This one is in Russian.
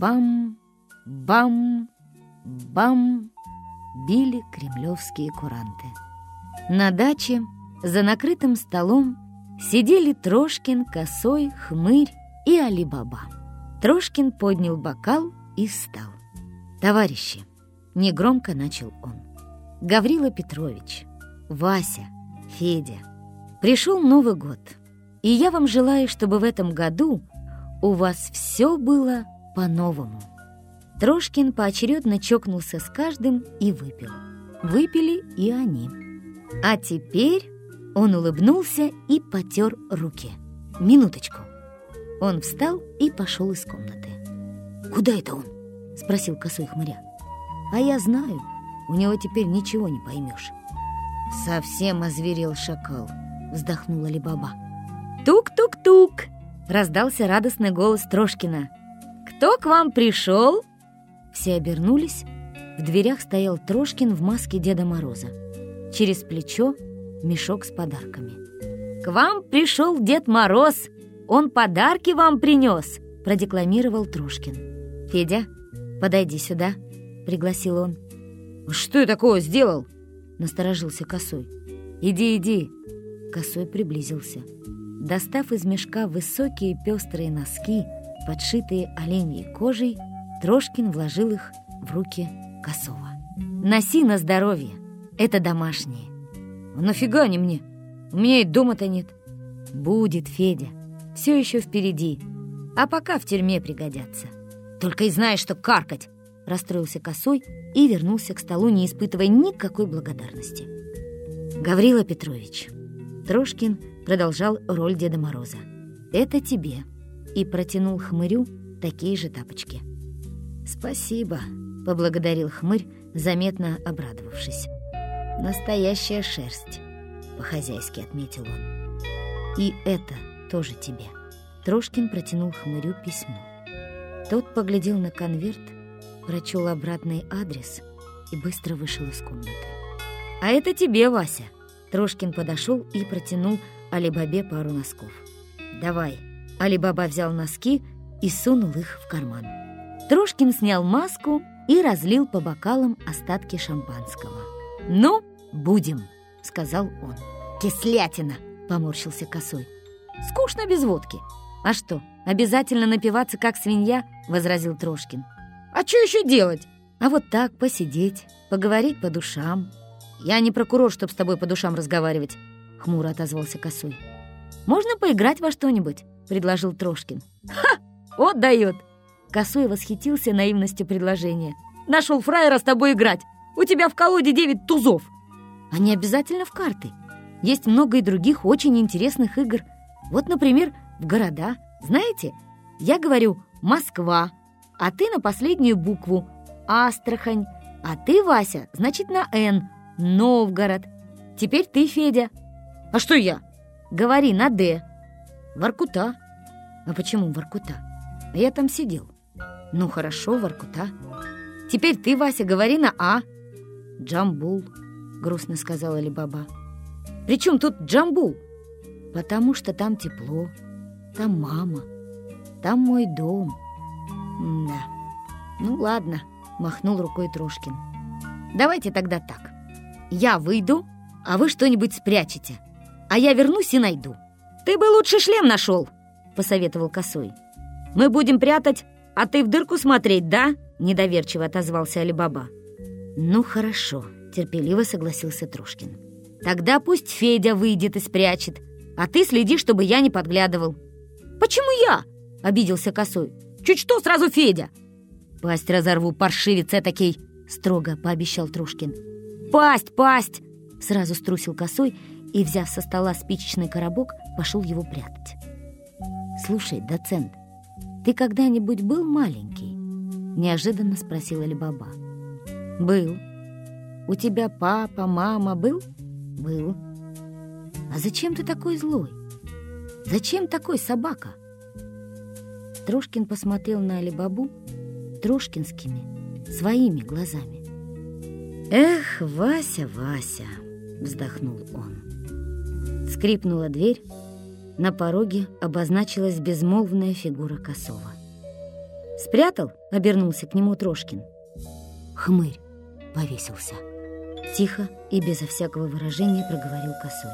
Бам, бам, бам били кремлевские куранты. На даче за накрытым столом сидели Трошкин, Косой, Хмырь и Алибаба. Трошкин поднял бокал и встал. «Товарищи!» — негромко начал он. «Гаврила Петрович, Вася, Федя, пришел Новый год, и я вам желаю, чтобы в этом году у вас все было по-новому». Трошкин поочередно чокнулся с каждым и выпил. Выпили и они. А теперь он улыбнулся и потер руки. «Минуточку». Он встал и пошел из комнаты. «Куда это он?» — спросил косой хмыря. «А я знаю, у него теперь ничего не поймешь». «Совсем озверел шакал», — вздохнула Либаба. «Тук-тук-тук!» — раздался радостный голос Трошкина. «Кто к вам пришел?» Все обернулись. В дверях стоял Трошкин в маске Деда Мороза. Через плечо мешок с подарками. «К вам пришел Дед Мороз! Он подарки вам принес!» — продекламировал Трошкин. «Федя, подойди сюда», — пригласил он. «Что я такого сделал?» — насторожился Косой. «Иди, иди!» Косой приблизился. Достав из мешка высокие пестрые носки, подшитые оленьей кожей, Трошкин вложил их в руки Косова. «Носи на здоровье, это домашние». «А нафига они мне? У меня и дома-то нет». «Будет, Федя, все еще впереди, а пока в тюрьме пригодятся». «Только и знаешь, что каркать!» расстроился Косой и вернулся к столу, не испытывая никакой благодарности. «Гаврила Петрович», Трошкин продолжал роль Деда Мороза. «Это тебе» и протянул хмырю такие же тапочки. «Спасибо», — поблагодарил хмырь, заметно обрадовавшись. «Настоящая шерсть», — по-хозяйски отметил он. «И это тоже тебе». Трошкин протянул хмырю письмо. Тот поглядел на конверт, прочел обратный адрес и быстро вышел из комнаты. «А это тебе, Вася!» Трошкин подошел и протянул Алибабе пару носков. «Давай». Алибаба взял носки и сунул их в карман. Трошкин снял маску и разлил по бокалам остатки шампанского. «Ну, будем», — сказал он. «Кислятина», — поморщился косой. «Скучно без водки». «А что, обязательно напиваться, как свинья?» — возразил Трошкин. «А что еще делать?» «А вот так посидеть, поговорить по душам». «Я не прокурор, чтобы с тобой по душам разговаривать», — хмуро отозвался косой. «Можно поиграть во что-нибудь?» — предложил Трошкин. «Ха! Вот дает!» Косой восхитился наивностью предложения. «Нашел фраера с тобой играть! У тебя в колоде девять тузов!» «А не обязательно в карты. Есть много и других очень интересных игр. Вот, например, в города. Знаете, я говорю «Москва», а ты на последнюю букву «Астрахань», а ты, Вася, значит, на «Н», «Новгород». Теперь ты, Федя. А что я? Говори на «Д». «Воркута». А почему Воркута? Я там сидел. «Ну хорошо, Воркута. Теперь ты, Вася, говори на «А». «Джамбул», — грустно сказала Либаба. «При чем тут Джамбул?» «Потому что там тепло, там мама, там мой дом». «Да, ну ладно», — махнул рукой Трошкин. «Давайте тогда так. Я выйду, а вы что-нибудь спрячете, а я вернусь и найду». «Ты бы лучше шлем нашел», — посоветовал Косой. «Мы будем прятать «А ты в дырку смотреть, да?» — недоверчиво отозвался Алибаба. «Ну, хорошо», — терпеливо согласился Трушкин. «Тогда пусть Федя выйдет и спрячет, а ты следи, чтобы я не подглядывал». «Почему я?» — обиделся Косой. «Чуть что, сразу Федя!» «Пасть разорву, паршивец этакий!» — строго пообещал Трушкин. «Пасть, пасть!» — сразу струсил Косой и, взяв со стола спичечный коробок, пошел его прятать. «Слушай, доцент, «Ты когда-нибудь был маленький?» — неожиданно спросила Либаба. «Был. У тебя папа, мама был?» «Был. А зачем ты такой злой? Зачем такой собака?» Трошкин посмотрел на Алибабу трошкинскими, своими глазами. «Эх, Вася, Вася!» — вздохнул он. Скрипнула дверь, на пороге обозначилась безмолвная фигура Косова. «Спрятал?» — обернулся к нему Трошкин. «Хмырь повесился». Тихо и безо всякого выражения проговорил косой.